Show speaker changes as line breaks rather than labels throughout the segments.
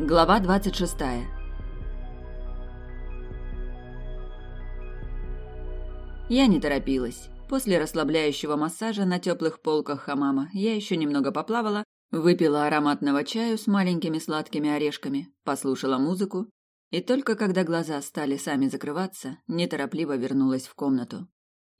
Глава 26. Я не торопилась. После расслабляющего массажа на теплых полках хамама я еще немного поплавала, выпила ароматного чаю с маленькими сладкими орешками, послушала музыку и только когда глаза стали сами закрываться, неторопливо вернулась в комнату.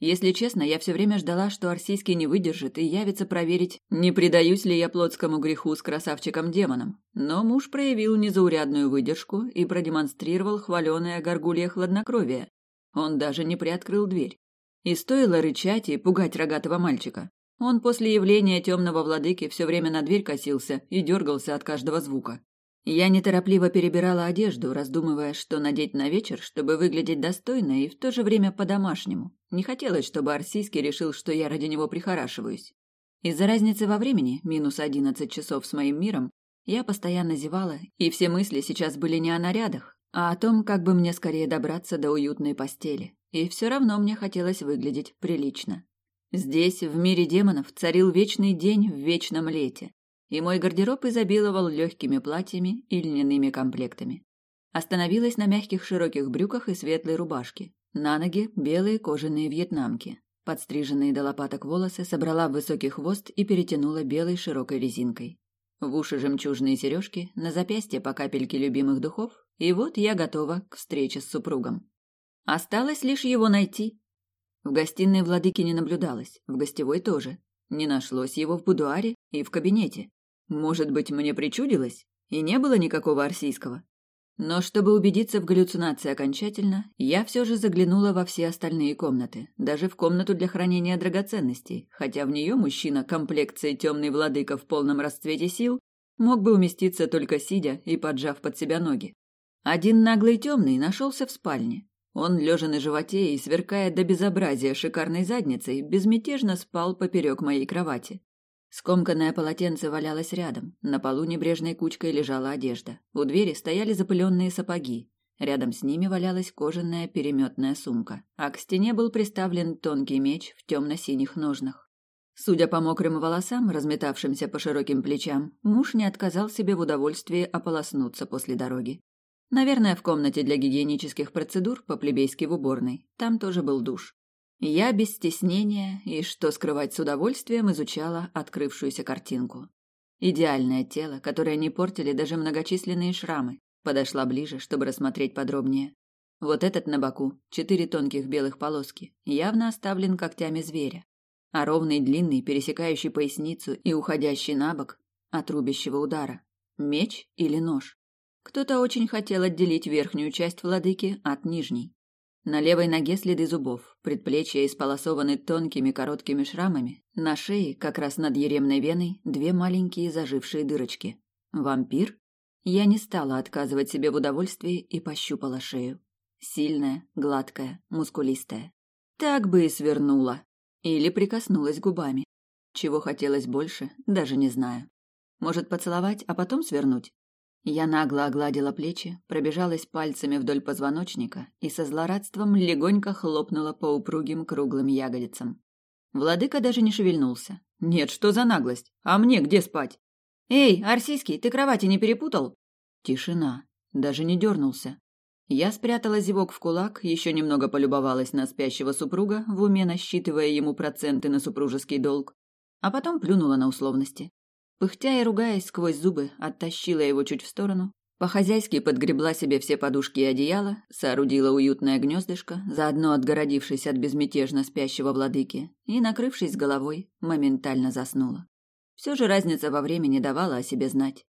Если честно, я все время ждала, что Арсийский не выдержит и явится проверить, не предаюсь ли я плотскому греху с красавчиком-демоном. Но муж проявил незаурядную выдержку и продемонстрировал хваленое горгулье хладнокровие. Он даже не приоткрыл дверь. И стоило рычать и пугать рогатого мальчика. Он после явления темного владыки все время на дверь косился и дергался от каждого звука. Я неторопливо перебирала одежду, раздумывая, что надеть на вечер, чтобы выглядеть достойно и в то же время по-домашнему. Не хотелось, чтобы Арсийский решил, что я ради него прихорашиваюсь. Из-за разницы во времени, минус одиннадцать часов с моим миром, я постоянно зевала, и все мысли сейчас были не о нарядах, а о том, как бы мне скорее добраться до уютной постели. И все равно мне хотелось выглядеть прилично. Здесь, в мире демонов, царил вечный день в вечном лете и мой гардероб изобиловал легкими платьями и льняными комплектами. Остановилась на мягких широких брюках и светлой рубашке. На ноги белые кожаные вьетнамки. Подстриженные до лопаток волосы собрала в высокий хвост и перетянула белой широкой резинкой. В уши жемчужные сережки, на запястье по капельке любимых духов, и вот я готова к встрече с супругом. Осталось лишь его найти. В гостиной владыки не наблюдалось, в гостевой тоже. Не нашлось его в будуаре и в кабинете. Может быть, мне причудилось, и не было никакого арсийского. Но чтобы убедиться в галлюцинации окончательно, я все же заглянула во все остальные комнаты, даже в комнату для хранения драгоценностей, хотя в нее мужчина комплекции темный владыка в полном расцвете сил мог бы уместиться только сидя и поджав под себя ноги. Один наглый темный нашелся в спальне. Он, лежа на животе и сверкая до безобразия шикарной задницей, безмятежно спал поперек моей кровати. Скомканное полотенце валялось рядом, на полу небрежной кучкой лежала одежда. У двери стояли запыленные сапоги. Рядом с ними валялась кожаная переметная сумка, а к стене был приставлен тонкий меч в темно-синих ножнах. Судя по мокрым волосам, разметавшимся по широким плечам, муж не отказал себе в удовольствии ополоснуться после дороги. Наверное, в комнате для гигиенических процедур по-плебейски в уборной. Там тоже был душ. Я без стеснения и, что скрывать с удовольствием, изучала открывшуюся картинку. Идеальное тело, которое не портили даже многочисленные шрамы, подошла ближе, чтобы рассмотреть подробнее. Вот этот на боку, четыре тонких белых полоски, явно оставлен когтями зверя, а ровный длинный, пересекающий поясницу и уходящий на бок от рубящего удара. Меч или нож? Кто-то очень хотел отделить верхнюю часть владыки от нижней. На левой ноге следы зубов, предплечья исполосованы тонкими короткими шрамами, на шее, как раз над еремной веной, две маленькие зажившие дырочки. Вампир? Я не стала отказывать себе в удовольствии и пощупала шею. Сильная, гладкая, мускулистая. Так бы и свернула. Или прикоснулась губами. Чего хотелось больше, даже не знаю. Может, поцеловать, а потом свернуть? Я нагло огладила плечи, пробежалась пальцами вдоль позвоночника и со злорадством легонько хлопнула по упругим круглым ягодицам. Владыка даже не шевельнулся. Нет, что за наглость? А мне где спать? Эй, Арсийский, ты кровати не перепутал? Тишина. Даже не дернулся. Я спрятала зевок в кулак, еще немного полюбовалась на спящего супруга, в уме насчитывая ему проценты на супружеский долг, а потом плюнула на условности. Пыхтя и ругаясь сквозь зубы, оттащила его чуть в сторону, по-хозяйски подгребла себе все подушки и одеяла, соорудила уютное гнездышко, заодно отгородившись от безмятежно спящего владыки, и, накрывшись головой, моментально заснула. Все же разница во времени давала о себе знать.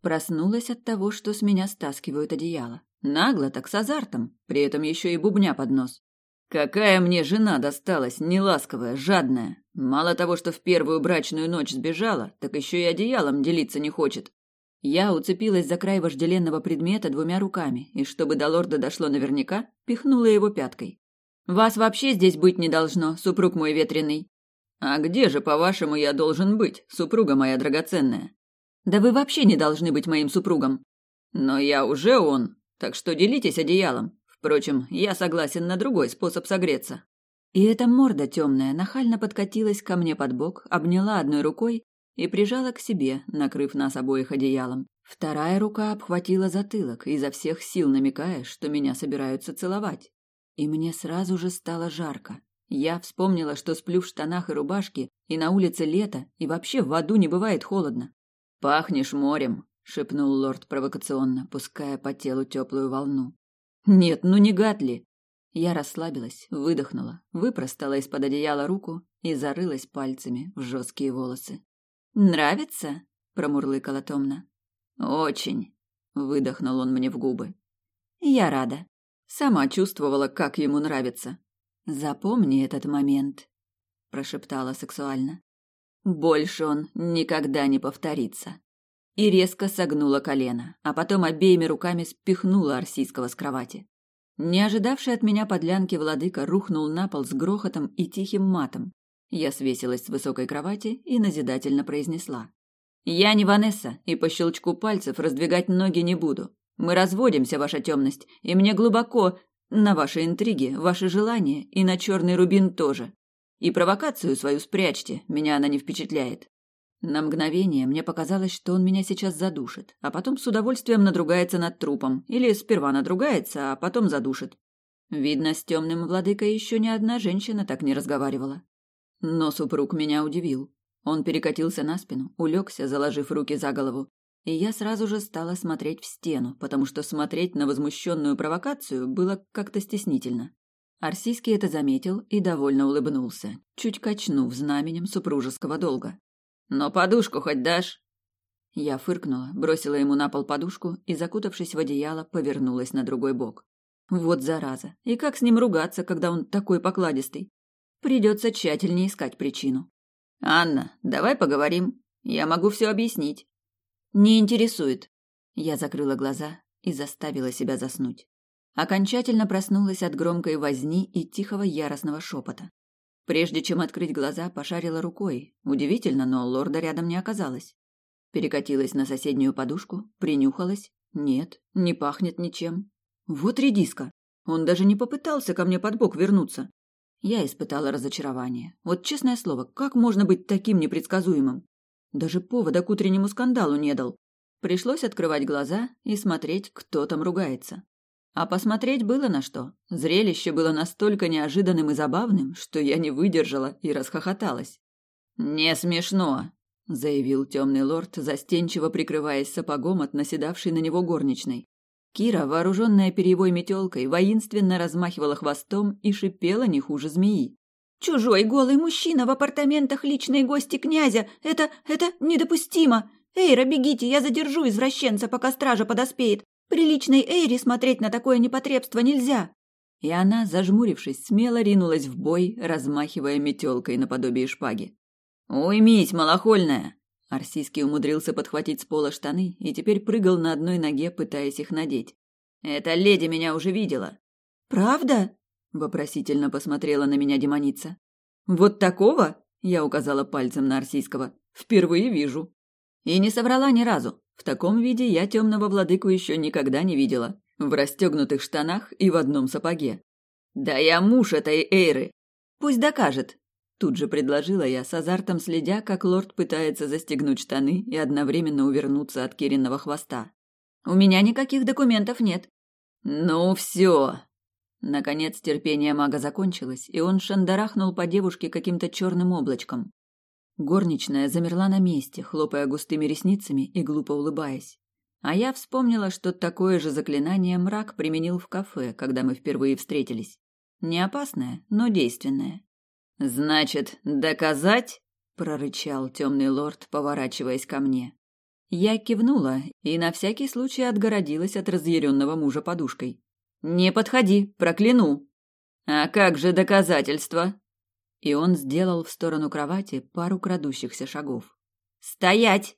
Проснулась от того, что с меня стаскивают одеяло. Нагло, так с азартом, при этом еще и бубня под нос. Какая мне жена досталась, неласковая, жадная. Мало того, что в первую брачную ночь сбежала, так еще и одеялом делиться не хочет. Я уцепилась за край вожделенного предмета двумя руками, и чтобы до лорда дошло наверняка, пихнула его пяткой. «Вас вообще здесь быть не должно, супруг мой ветреный». «А где же, по-вашему, я должен быть, супруга моя драгоценная?» «Да вы вообще не должны быть моим супругом». «Но я уже он, так что делитесь одеялом. Впрочем, я согласен на другой способ согреться. И эта морда темная нахально подкатилась ко мне под бок, обняла одной рукой и прижала к себе, накрыв нас обоих одеялом. Вторая рука обхватила затылок, изо всех сил намекая, что меня собираются целовать. И мне сразу же стало жарко. Я вспомнила, что сплю в штанах и рубашке, и на улице лето, и вообще в аду не бывает холодно. «Пахнешь морем», — шепнул лорд провокационно, пуская по телу теплую волну. «Нет, ну не гад ли?» Я расслабилась, выдохнула, выпростала из-под одеяла руку и зарылась пальцами в жесткие волосы. «Нравится?» — промурлыкала томно. «Очень», — выдохнул он мне в губы. «Я рада». Сама чувствовала, как ему нравится. «Запомни этот момент», — прошептала сексуально. «Больше он никогда не повторится». И резко согнула колено, а потом обеими руками спихнула Арсийского с кровати. Не ожидавший от меня подлянки владыка рухнул на пол с грохотом и тихим матом. Я свесилась с высокой кровати и назидательно произнесла. «Я не Ванесса, и по щелчку пальцев раздвигать ноги не буду. Мы разводимся, ваша темность, и мне глубоко на ваши интриги, ваши желания и на черный рубин тоже. И провокацию свою спрячьте, меня она не впечатляет. На мгновение мне показалось, что он меня сейчас задушит, а потом с удовольствием надругается над трупом, или сперва надругается, а потом задушит. Видно, с темным владыкой еще ни одна женщина так не разговаривала. Но супруг меня удивил. Он перекатился на спину, улегся, заложив руки за голову, и я сразу же стала смотреть в стену, потому что смотреть на возмущенную провокацию было как-то стеснительно. Арсийский это заметил и довольно улыбнулся, чуть качнув знаменем супружеского долга. «Но подушку хоть дашь?» Я фыркнула, бросила ему на пол подушку и, закутавшись в одеяло, повернулась на другой бок. Вот зараза. И как с ним ругаться, когда он такой покладистый? Придется тщательнее искать причину. «Анна, давай поговорим. Я могу все объяснить». «Не интересует». Я закрыла глаза и заставила себя заснуть. Окончательно проснулась от громкой возни и тихого яростного шепота. Прежде чем открыть глаза, пошарила рукой. Удивительно, но лорда рядом не оказалось. Перекатилась на соседнюю подушку, принюхалась. Нет, не пахнет ничем. Вот редиска. Он даже не попытался ко мне под бок вернуться. Я испытала разочарование. Вот честное слово, как можно быть таким непредсказуемым? Даже повода к утреннему скандалу не дал. Пришлось открывать глаза и смотреть, кто там ругается. А посмотреть было на что. Зрелище было настолько неожиданным и забавным, что я не выдержала и расхохоталась. «Не смешно», — заявил темный лорд, застенчиво прикрываясь сапогом от наседавшей на него горничной. Кира, вооруженная перьевой метелкой, воинственно размахивала хвостом и шипела не хуже змеи. «Чужой голый мужчина в апартаментах личной гости князя! Это... это недопустимо! Эйра, бегите, я задержу извращенца, пока стража подоспеет! Приличной Эйре смотреть на такое непотребство нельзя. И она, зажмурившись, смело ринулась в бой, размахивая метелкой наподобие шпаги. «Уймись, малохольная!» Арсийский умудрился подхватить с пола штаны и теперь прыгал на одной ноге, пытаясь их надеть. «Эта леди меня уже видела». «Правда?» — вопросительно посмотрела на меня демоница. «Вот такого?» — я указала пальцем на Арсийского. «Впервые вижу». И не соврала ни разу. В таком виде я темного владыку еще никогда не видела. В расстегнутых штанах и в одном сапоге. Да я муж этой Эйры. Пусть докажет. Тут же предложила я, с азартом следя, как лорд пытается застегнуть штаны и одновременно увернуться от Кириного хвоста. У меня никаких документов нет. Ну все. Наконец терпение мага закончилось, и он шандарахнул по девушке каким-то черным облачком. Горничная замерла на месте, хлопая густыми ресницами и глупо улыбаясь. А я вспомнила, что такое же заклинание мрак применил в кафе, когда мы впервые встретились. Не опасное, но действенное. «Значит, доказать?» — прорычал темный лорд, поворачиваясь ко мне. Я кивнула и на всякий случай отгородилась от разъяренного мужа подушкой. «Не подходи, прокляну!» «А как же доказательства?» И он сделал в сторону кровати пару крадущихся шагов. «Стоять!»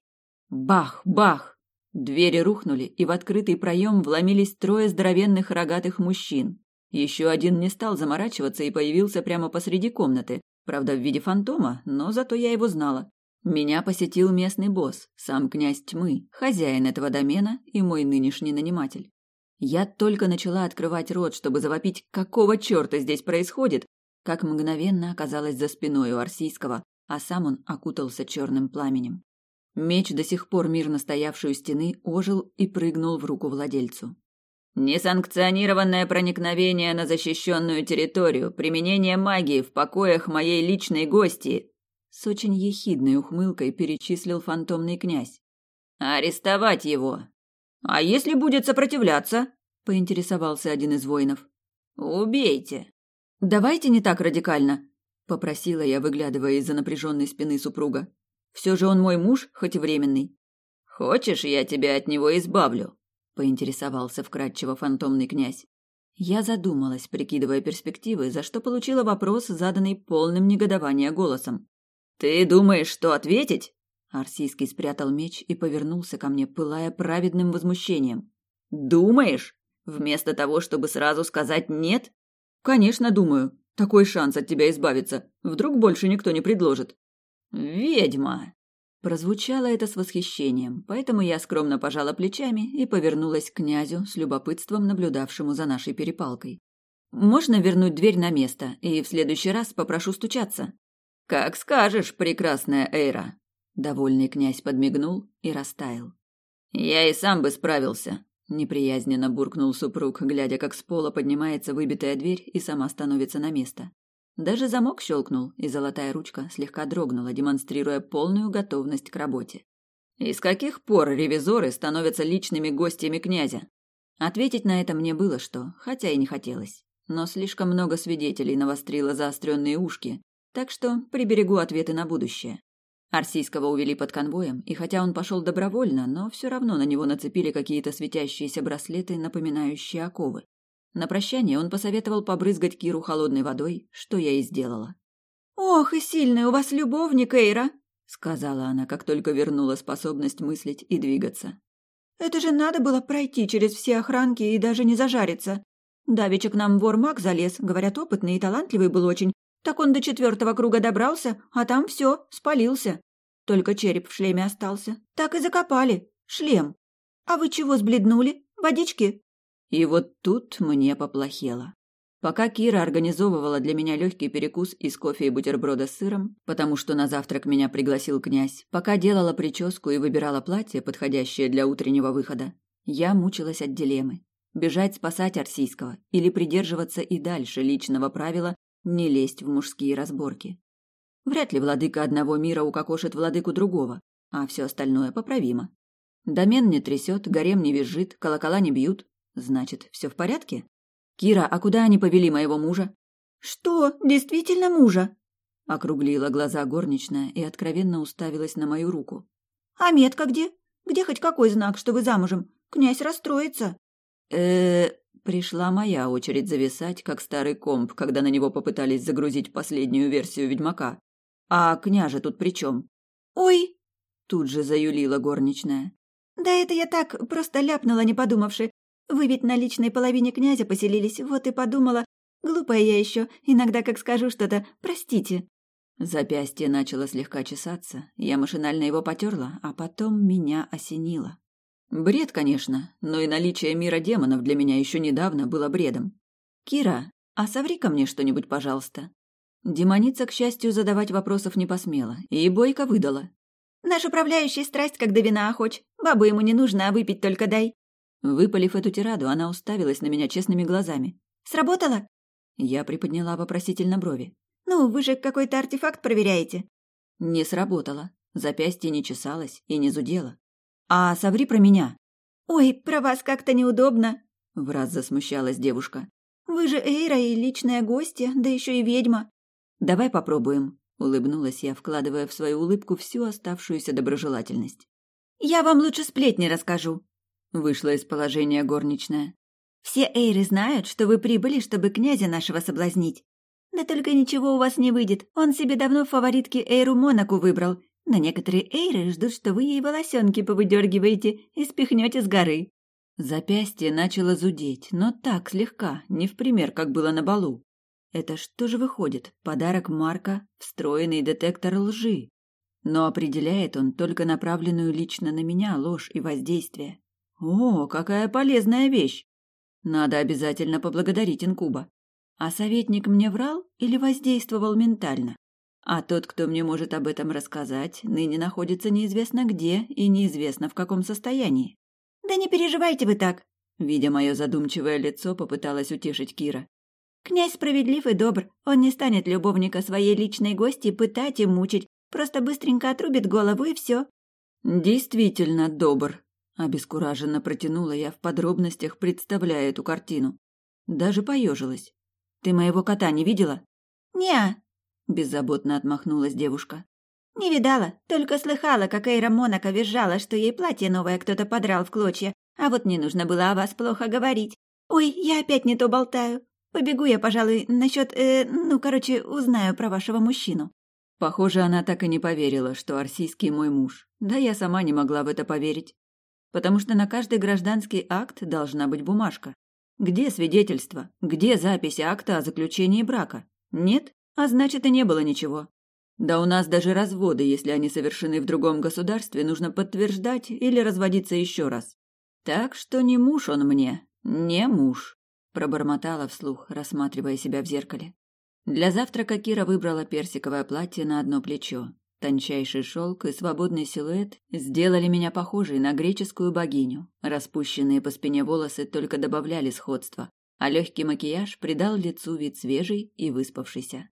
Бах! Бах! Двери рухнули, и в открытый проем вломились трое здоровенных рогатых мужчин. Еще один не стал заморачиваться и появился прямо посреди комнаты, правда, в виде фантома, но зато я его знала. Меня посетил местный босс, сам князь тьмы, хозяин этого домена и мой нынешний наниматель. Я только начала открывать рот, чтобы завопить, какого черта здесь происходит, как мгновенно оказалась за спиной у Арсийского, а сам он окутался черным пламенем. Меч, до сих пор мирно стоявший у стены, ожил и прыгнул в руку владельцу. Несанкционированное проникновение на защищенную территорию, применение магии в покоях моей личной гости. С очень ехидной ухмылкой перечислил фантомный князь. Арестовать его. А если будет сопротивляться? Поинтересовался один из воинов. Убейте. Давайте не так радикально, попросила я, выглядывая из-за напряженной спины супруга. Все же он мой муж, хоть и временный. Хочешь, я тебя от него избавлю? поинтересовался вкратчиво фантомный князь. Я задумалась, прикидывая перспективы, за что получила вопрос, заданный полным негодования голосом. Ты думаешь, что ответить? Арсийский спрятал меч и повернулся ко мне, пылая праведным возмущением. Думаешь? Вместо того, чтобы сразу сказать нет? Конечно, думаю. Такой шанс от тебя избавиться. Вдруг больше никто не предложит. Ведьма. Прозвучало это с восхищением, поэтому я скромно пожала плечами и повернулась к князю с любопытством, наблюдавшему за нашей перепалкой. «Можно вернуть дверь на место, и в следующий раз попрошу стучаться?» «Как скажешь, прекрасная Эйра!» Довольный князь подмигнул и растаял. «Я и сам бы справился», — неприязненно буркнул супруг, глядя, как с пола поднимается выбитая дверь и сама становится на место. Даже замок щелкнул, и золотая ручка слегка дрогнула, демонстрируя полную готовность к работе. «И с каких пор ревизоры становятся личными гостями князя?» Ответить на это мне было что, хотя и не хотелось. Но слишком много свидетелей навострило заостренные ушки, так что приберегу ответы на будущее. Арсийского увели под конвоем, и хотя он пошел добровольно, но все равно на него нацепили какие-то светящиеся браслеты, напоминающие оковы. На прощание он посоветовал побрызгать Киру холодной водой, что я и сделала. «Ох, и сильный у вас любовник, Эйра!» — сказала она, как только вернула способность мыслить и двигаться. «Это же надо было пройти через все охранки и даже не зажариться. Давеча к нам вор-маг залез, говорят, опытный и талантливый был очень. Так он до четвертого круга добрался, а там все, спалился. Только череп в шлеме остался. Так и закопали. Шлем. А вы чего сбледнули? Водички?» И вот тут мне поплохело. Пока Кира организовывала для меня легкий перекус из кофе и бутерброда с сыром, потому что на завтрак меня пригласил князь, пока делала прическу и выбирала платье, подходящее для утреннего выхода, я мучилась от дилеммы. Бежать спасать Арсийского или придерживаться и дальше личного правила не лезть в мужские разборки. Вряд ли владыка одного мира укокошит владыку другого, а все остальное поправимо. Домен не трясет, гарем не визжит, колокола не бьют, Значит, все в порядке? Кира, а куда они повели моего мужа? Что, действительно мужа? Округлила глаза горничная и откровенно уставилась на мою руку. А метка где? Где хоть какой знак, что вы замужем? Князь расстроится. Э, пришла моя очередь зависать, как старый комп, когда на него попытались загрузить последнюю версию Ведьмака. А княже тут при чем? Ой, тут же заюлила горничная. Да это я так просто ляпнула, не подумавши. Вы ведь на личной половине князя поселились, вот и подумала. Глупая я еще, иногда как скажу что-то, простите». Запястье начало слегка чесаться, я машинально его потерла, а потом меня осенило. Бред, конечно, но и наличие мира демонов для меня еще недавно было бредом. «Кира, а соври ко мне что-нибудь, пожалуйста». Демоница, к счастью, задавать вопросов не посмела, и бойко выдала. «Наш управляющий страсть, как до вина охоч. Бабу ему не нужно, а выпить только дай. Выпалив эту тираду, она уставилась на меня честными глазами. «Сработало?» Я приподняла вопросительно брови. «Ну, вы же какой-то артефакт проверяете». Не сработало. Запястье не чесалось и не зудело. «А соври про меня». «Ой, про вас как-то неудобно», — враз засмущалась девушка. «Вы же Эйра и личная гостья, да еще и ведьма». «Давай попробуем», — улыбнулась я, вкладывая в свою улыбку всю оставшуюся доброжелательность. «Я вам лучше сплетни расскажу», Вышла из положения горничная. «Все эйры знают, что вы прибыли, чтобы князя нашего соблазнить. Да только ничего у вас не выйдет. Он себе давно в фаворитке Эйру Монаку выбрал. Но некоторые эйры ждут, что вы ей волосенки повыдергиваете и спихнете с горы». Запястье начало зудеть, но так слегка, не в пример, как было на балу. Это что же выходит? Подарок Марка — встроенный детектор лжи. Но определяет он только направленную лично на меня ложь и воздействие. О, какая полезная вещь! Надо обязательно поблагодарить инкуба. А советник мне врал или воздействовал ментально? А тот, кто мне может об этом рассказать, ныне находится неизвестно где и неизвестно в каком состоянии.
Да не переживайте вы так,
видя мое задумчивое лицо, попыталась утешить Кира.
Князь справедлив и добр. Он не станет любовника своей личной гости пытать и мучить, просто быстренько отрубит голову и все.
Действительно добр, обескураженно протянула я в подробностях, представляя эту картину. Даже поежилась. Ты моего кота не видела?
Не,
беззаботно отмахнулась девушка.
Не видала, только слыхала, как Эйра Монако визжала, что ей платье новое кто-то подрал в клочья, а вот не нужно было о вас плохо говорить. Ой, я опять не то болтаю. Побегу я, пожалуй, насчет, э, ну, короче, узнаю про вашего мужчину.
Похоже, она так и не поверила, что Арсийский мой муж. Да я сама не могла в это поверить. Потому что на каждый гражданский акт должна быть бумажка. Где свидетельство? Где запись акта о заключении брака? Нет? А значит, и не было ничего. Да у нас даже разводы, если они совершены в другом государстве, нужно подтверждать или разводиться еще раз. Так что не муж он мне, не муж пробормотала вслух, рассматривая себя в зеркале. Для завтрака Кира выбрала персиковое платье на одно плечо. Тончайший шелк и свободный силуэт сделали меня похожей на греческую богиню. Распущенные по спине волосы только добавляли сходства, а легкий макияж придал лицу вид свежий и выспавшийся.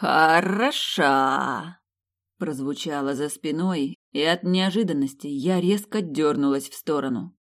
«Хороша!» прозвучало за спиной, и от неожиданности я резко дернулась в сторону.